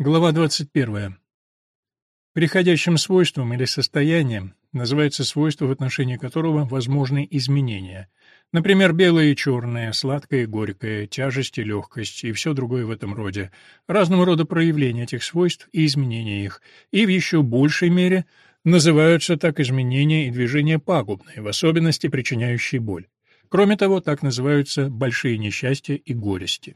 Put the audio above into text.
Глава 21. Приходящим свойством или состоянием называется свойство, в отношении которого возможны изменения. Например, белое и черное, сладкое и горькое, тяжесть и легкость и все другое в этом роде. Разного рода проявления этих свойств и изменения их. И в еще большей мере называются так изменения и движения пагубные, в особенности причиняющие боль. Кроме того, так называются большие несчастья и горести.